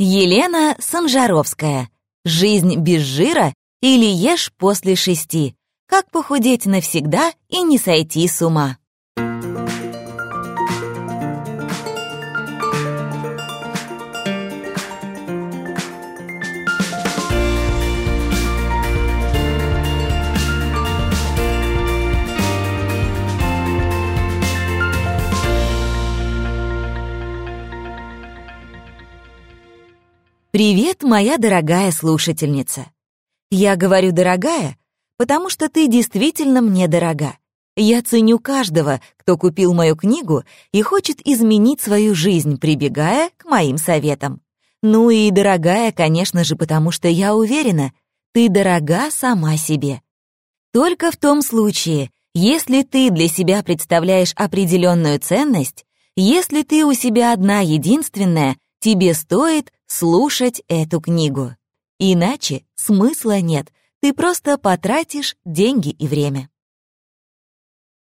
Елена Санжаровская. «Жизнь без жира или ешь после шести. Как похудеть навсегда и не сойти с ума». Привет, моя дорогая слушательница. Я говорю «дорогая», потому что ты действительно мне дорога. Я ценю каждого, кто купил мою книгу и хочет изменить свою жизнь, прибегая к моим советам. Ну и дорогая, конечно же, потому что я уверена, ты дорога сама себе. Только в том случае, если ты для себя представляешь определенную ценность, если ты у себя одна единственная, тебе стоит слушать эту книгу. Иначе смысла нет, ты просто потратишь деньги и время.